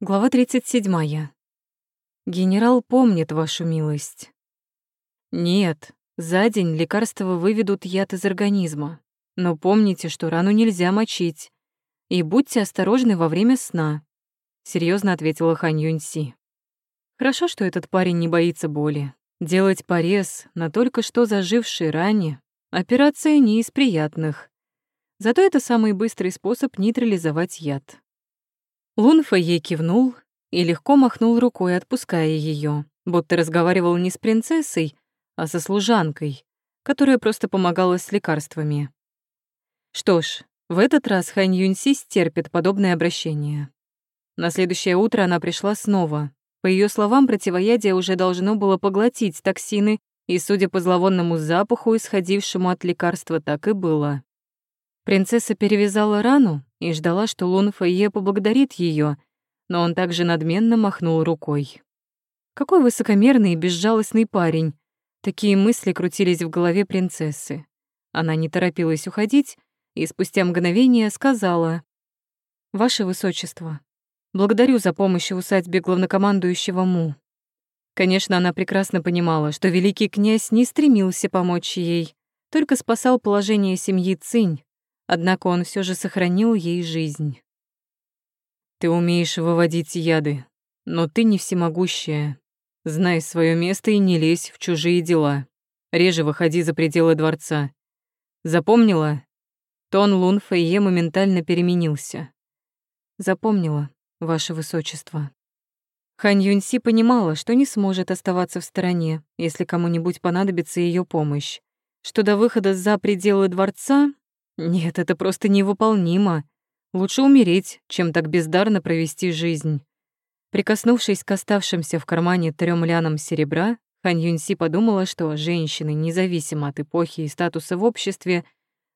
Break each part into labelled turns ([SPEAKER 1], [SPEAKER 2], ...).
[SPEAKER 1] Глава 37. Генерал помнит вашу милость. Нет, за день лекарства выведут яд из организма. Но помните, что рану нельзя мочить. И будьте осторожны во время сна, серьезно ответила Хань Юньси. Хорошо, что этот парень не боится боли. Делать порез на только что зажившей ране — операция не из приятных. Зато это самый быстрый способ нейтрализовать яд. Лун Фэйе кивнул и легко махнул рукой, отпуская ее, будто разговаривал не с принцессой, а со служанкой, которая просто помогала с лекарствами. Что ж, в этот раз Хань Юньси стерпит подобное обращение. На следующее утро она пришла снова. По ее словам, противоядие уже должно было поглотить токсины, и, судя по зловонному запаху, исходившему от лекарства, так и было. Принцесса перевязала рану и ждала, что Лун Фэйе поблагодарит ее, но он также надменно махнул рукой. Какой высокомерный и безжалостный парень. Такие мысли крутились в голове принцессы. Она не торопилась уходить и спустя мгновение сказала «Ваше Высочество, благодарю за помощь в усадьбе главнокомандующего Му». Конечно, она прекрасно понимала, что великий князь не стремился помочь ей, только спасал положение семьи Цинь, Однако он все же сохранил ей жизнь. «Ты умеешь выводить яды, но ты не всемогущая. Знай свое место и не лезь в чужие дела. Реже выходи за пределы дворца. Запомнила?» Тон Лун Фэйе моментально переменился. «Запомнила, ваше высочество». Хань Юньси понимала, что не сможет оставаться в стороне, если кому-нибудь понадобится ее помощь, что до выхода за пределы дворца нет, это просто невыполнимо. Лучше умереть, чем так бездарно провести жизнь. Прикоснувшись к оставшимся в кармане трём лянам серебра, Хан Юньси подумала, что женщины, независимо от эпохи и статуса в обществе,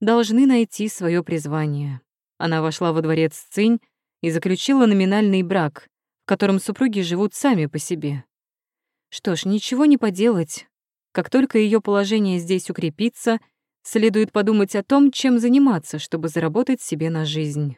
[SPEAKER 1] должны найти свое призвание. Она вошла во дворец Цинь и заключила номинальный брак, в котором супруги живут сами по себе. Что ж, ничего не поделать. Как только ее положение здесь укрепится — Следует подумать о том, чем заниматься, чтобы заработать себе на жизнь.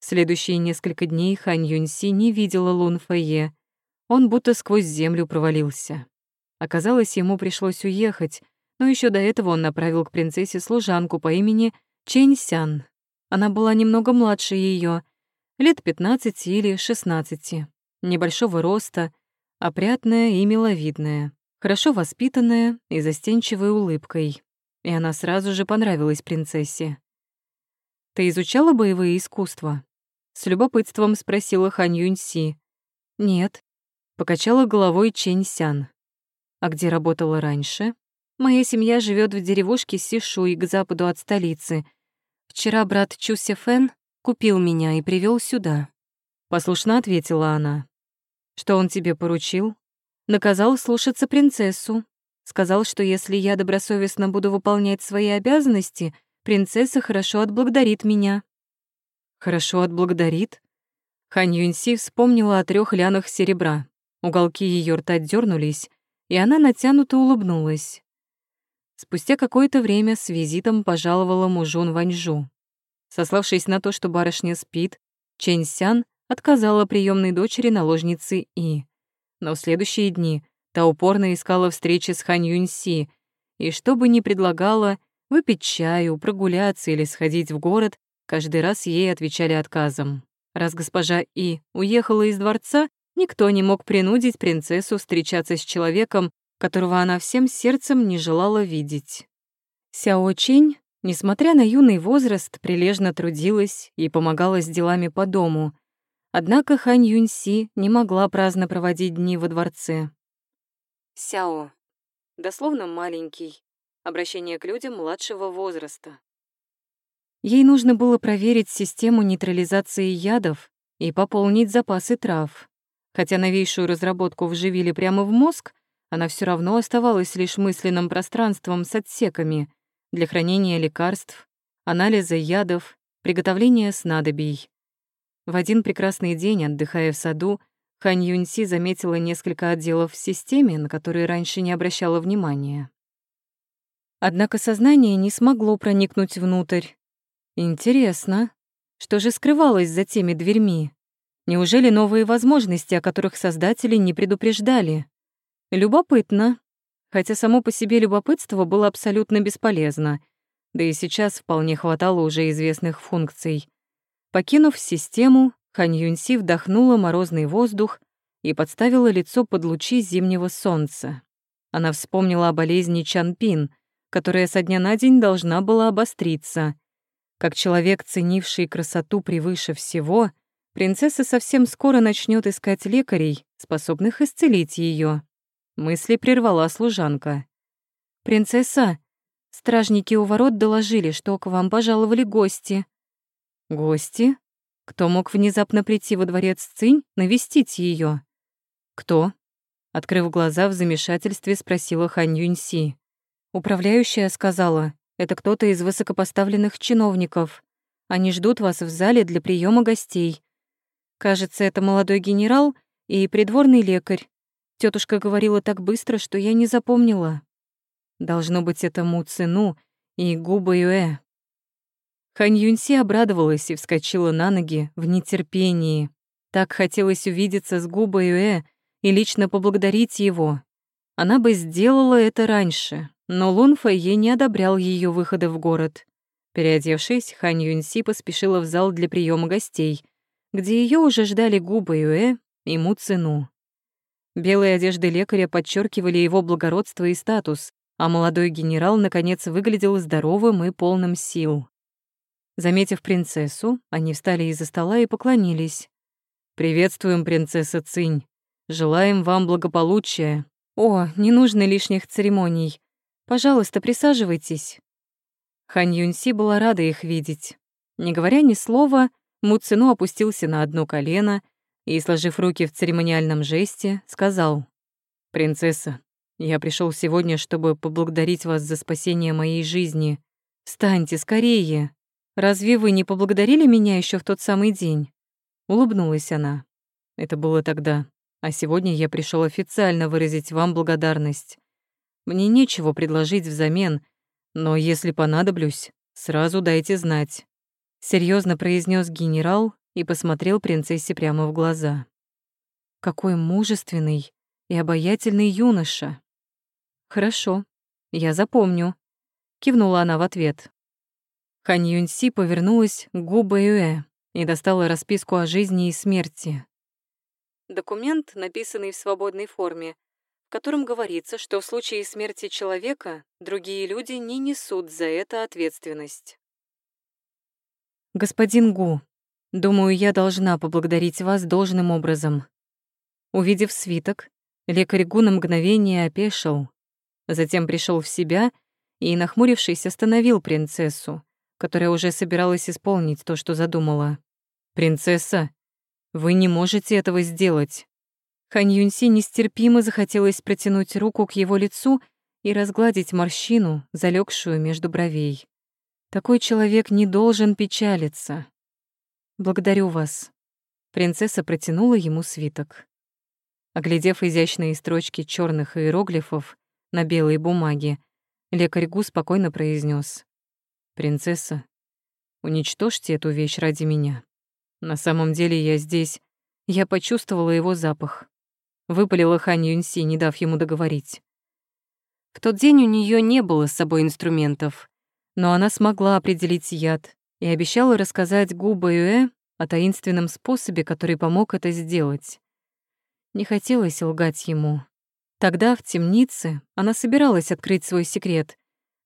[SPEAKER 1] Следующие несколько дней Хань Юньси не видела Лун Фэйе. Он будто сквозь землю провалился. Оказалось, ему пришлось уехать, но еще до этого он направил к принцессе служанку по имени Чэнь Сян. Она была немного младше ее, лет 15 или 16, небольшого роста, опрятная и миловидная, хорошо воспитанная и застенчивой улыбкой и она сразу же понравилась принцессе. «Ты изучала боевые искусства?» С любопытством спросила Хань Юньси. «Нет», — покачала головой Чэнь Сян. «А где работала раньше?» «Моя семья живет в деревушке Сишуй к западу от столицы. Вчера брат Чу Фэн купил меня и привел сюда». Послушно ответила она. «Что он тебе поручил?» «Наказал слушаться принцессу, Сказал, что если я добросовестно буду выполнять свои обязанности, принцесса хорошо отблагодарит меня. Хорошо отблагодарит? Хань Юньси вспомнила о трех лянах серебра. Уголки ее рта дернулись, и она натянуто улыбнулась. Спустя какое-то время с визитом пожаловала мужун Ваньжу. Сославшись на то, что барышня спит, Чэнь Сян отказала приемной дочери наложницы И. Но в следующие дни Та упорно искала встречи с Хань Юньси, и что бы ни предлагала, выпить чаю, прогуляться или сходить в город, каждый раз ей отвечали отказом. Раз госпожа И уехала из дворца, никто не мог принудить принцессу встречаться с человеком, которого она всем сердцем не желала видеть. Сяо Чинь, несмотря на юный возраст, прилежно трудилась и помогала с делами по дому. Однако Хань Юньси не могла праздно проводить дни во дворце. Сяо. Дословно маленький. Обращение к людям младшего возраста. Ей нужно было проверить систему нейтрализации ядов и пополнить запасы трав. Хотя новейшую разработку вживили прямо в мозг, она все равно оставалась лишь мысленным пространством с отсеками для хранения лекарств, анализа ядов, приготовления снадобий. В один прекрасный день, отдыхая в саду, Хань Юньси заметила несколько отделов в системе, на которые раньше не обращала внимания. Однако сознание не смогло проникнуть внутрь. Интересно, что же скрывалось за теми дверьми? Неужели новые возможности, о которых создатели не предупреждали? Любопытно. Хотя само по себе любопытство было абсолютно бесполезно. Да и сейчас вполне хватало уже известных функций. Покинув систему, Хань Юньси вдохнула морозный воздух и подставила лицо под лучи зимнего солнца. Она вспомнила о болезни Чанпин, которая со дня на день должна была обостриться. Как человек, ценивший красоту превыше всего, принцесса совсем скоро начнет искать лекарей, способных исцелить ее. Мысли прервала служанка. «Принцесса, стражники у ворот доложили, что к вам пожаловали гости». «Гости? Кто мог внезапно прийти во дворец Цинь навестить ее? «Кто?» Открыв глаза в замешательстве, спросила Хань Юньси. Управляющая сказала, это кто-то из высокопоставленных чиновников. Они ждут вас в зале для приема гостей. Кажется, это молодой генерал и придворный лекарь. Тетушка говорила так быстро, что я не запомнила. Должно быть, это Му Цину и Губа Юэ. Хань Юньси обрадовалась и вскочила на ноги в нетерпении. Так хотелось увидеться с Губа Юэ и лично поблагодарить его. Она бы сделала это раньше, но Лун Фэйе не одобрял ее выхода в город. Переодевшись, Хань Юньси поспешила в зал для приема гостей — где ее уже ждали губы Юэ и Му Цину. Белые одежды лекаря подчеркивали его благородство и статус, а молодой генерал, наконец, выглядел здоровым и полным сил. Заметив принцессу, они встали из-за стола и поклонились. «Приветствуем, принцесса Цинь. Желаем вам благополучия». «О, не нужно лишних церемоний. Пожалуйста, присаживайтесь». Хань Юньси была рада их видеть. Не говоря ни слова, Муцину опустился на одно колено и, сложив руки в церемониальном жесте, сказал, «Принцесса, я пришел сегодня, чтобы поблагодарить вас за спасение моей жизни. Встаньте скорее! Разве вы не поблагодарили меня еще в тот самый день?» Улыбнулась она. Это было тогда, а сегодня я пришел официально выразить вам благодарность. Мне нечего предложить взамен, но если понадоблюсь, сразу дайте знать серьезно произнес генерал и посмотрел принцессе прямо в глаза. Какой мужественный и обаятельный юноша. Хорошо, я запомню, кивнула она в ответ. Хань Юньси повернулась к Гу Бэюэ и достала расписку о жизни и смерти. Документ, написанный в свободной форме, в котором говорится, что в случае смерти человека другие люди не несут за это ответственность. «Господин Гу, думаю, я должна поблагодарить вас должным образом». Увидев свиток, лекарь Гу на мгновение опешил, затем пришел в себя и, нахмурившись, остановил принцессу, которая уже собиралась исполнить то, что задумала. «Принцесса, вы не можете этого сделать». Хань Юньси нестерпимо захотелось протянуть руку к его лицу и разгладить морщину, залегшую между бровей. Такой человек не должен печалиться. Благодарю вас. Принцесса протянула ему свиток. Оглядев изящные строчки черных иероглифов на белой бумаге, лекарь Гу спокойно произнес: «Принцесса, уничтожьте эту вещь ради меня. На самом деле я здесь. Я почувствовала его запах. Выпалила Хань Юньси, не дав ему договорить. В тот день у нее не было с собой инструментов, но она смогла определить яд и обещала рассказать Губа Юэ о таинственном способе, который помог это сделать. Не хотелось лгать ему. Тогда, в темнице, она собиралась открыть свой секрет.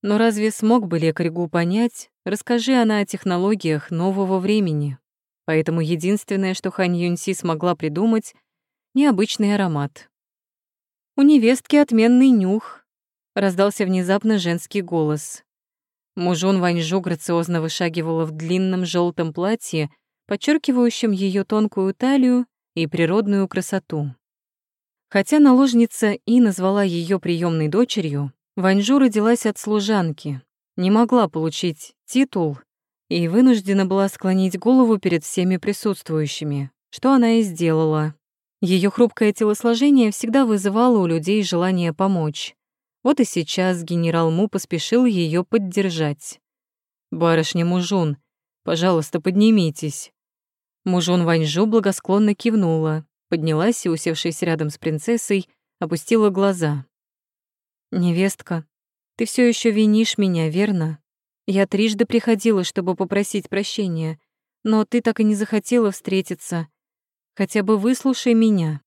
[SPEAKER 1] Но разве смог бы лекарь Гу понять, расскажи она о технологиях нового времени? Поэтому единственное, что Хань Юньси смогла придумать — необычный аромат. «У невестки отменный нюх», — раздался внезапно женский голос. Мужон Ваньжу грациозно вышагивала в длинном желтом платье, подчеркивающем ее тонкую талию и природную красоту. Хотя наложница и назвала ее приемной дочерью, Ваньжу родилась от служанки, не могла получить титул и вынуждена была склонить голову перед всеми присутствующими, что она и сделала. Ее хрупкое телосложение всегда вызывало у людей желание помочь. Вот и сейчас генерал Му поспешил ее поддержать. «Барышня Мужун, пожалуйста, поднимитесь». Мужон Ваньжу благосклонно кивнула, поднялась и, усевшись рядом с принцессой, опустила глаза. «Невестка, ты все еще винишь меня, верно? Я трижды приходила, чтобы попросить прощения, но ты так и не захотела встретиться. Хотя бы выслушай меня.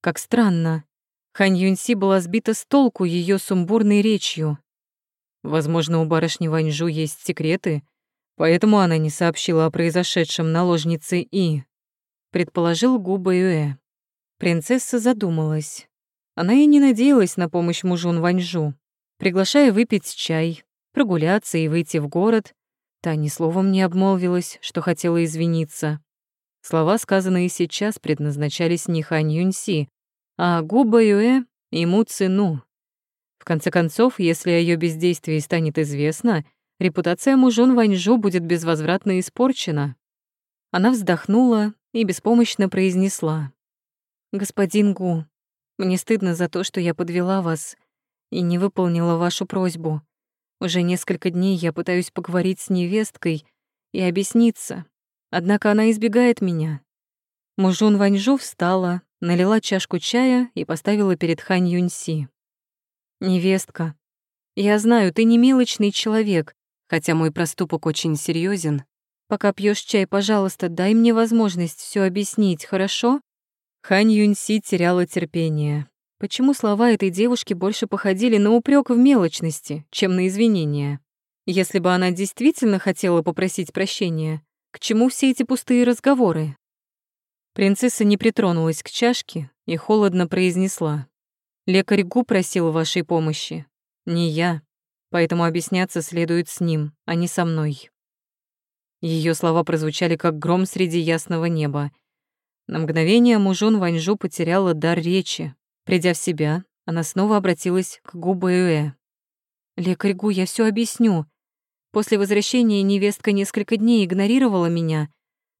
[SPEAKER 1] Как странно. Хань Юньси была сбита с толку ее сумбурной речью. Возможно, у барышни Ваньжу есть секреты, поэтому она не сообщила о произошедшем наложнице И. Предположил Губа Юэ. Принцесса задумалась. Она и не надеялась на помощь мужу Ваньжу. Приглашая выпить чай, прогуляться и выйти в город, та ни словом не обмолвилась, что хотела извиниться. Слова, сказанные сейчас, предназначались не Хань Юньси, а Губа Юэ ему цену. В конце концов, если о её бездействии станет известно, репутация мужон Ваньжу будет безвозвратно испорчена. Она вздохнула и беспомощно произнесла. «Господин Гу, мне стыдно за то, что я подвела вас и не выполнила вашу просьбу. Уже несколько дней я пытаюсь поговорить с невесткой и объясниться, однако она избегает меня. Мужун Ваньжу встала, налила чашку чая и поставила перед Хань Юньси. «Невестка, я знаю, ты не мелочный человек, хотя мой проступок очень серьезен. Пока пьешь чай, пожалуйста, дай мне возможность все объяснить, хорошо?» Хань Юньси теряла терпение. Почему слова этой девушки больше походили на упрек в мелочности, чем на извинения? Если бы она действительно хотела попросить прощения, к чему все эти пустые разговоры? Принцесса не притронулась к чашке и холодно произнесла. «Лекарь Гу просил вашей помощи. Не я. Поэтому объясняться следует с ним, а не со мной». Ее слова прозвучали как гром среди ясного неба, на мгновение мужон Ваньжу потеряла дар речи. Придя в себя, она снова обратилась к Гу Бэюэ. «Лекарь Гу, я все объясню. После возвращения невестка несколько дней игнорировала меня,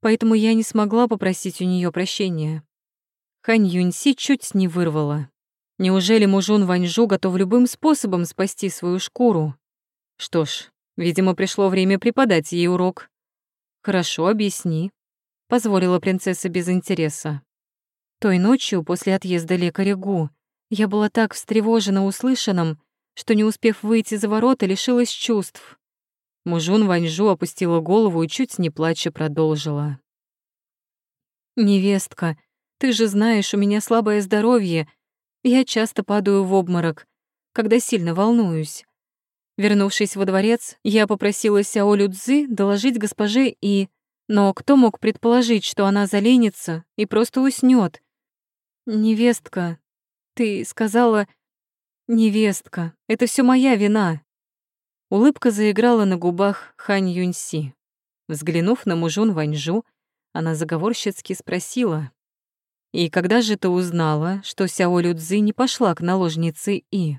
[SPEAKER 1] поэтому я не смогла попросить у нее прощения». Хань Юньси чуть не вырвала. Неужели мужун Ваньжу готов любым способом спасти свою шкуру? Что ж, видимо, пришло время преподать ей урок. Хорошо, объясни позволила принцесса без интереса. Той ночью, после отъезда лекаря Гу, я была так встревожена услышанным, что, не успев выйти за ворота, лишилась чувств. Мужун Ваньжу опустила голову и чуть не плача продолжила. «Невестка, ты же знаешь, у меня слабое здоровье. Я часто падаю в обморок, когда сильно волнуюсь. Вернувшись во дворец, я попросила Сяо Людзы доложить госпоже И, но кто мог предположить, что она заленится и просто уснет? «Невестка, ты сказала...» «Невестка, это все моя вина». Улыбка заиграла на губах Хань Юньси. Взглянув на мужун Ваньжу, она заговорщицки спросила. «И когда же ты узнала, что Сяо Людзы не пошла к наложнице И?»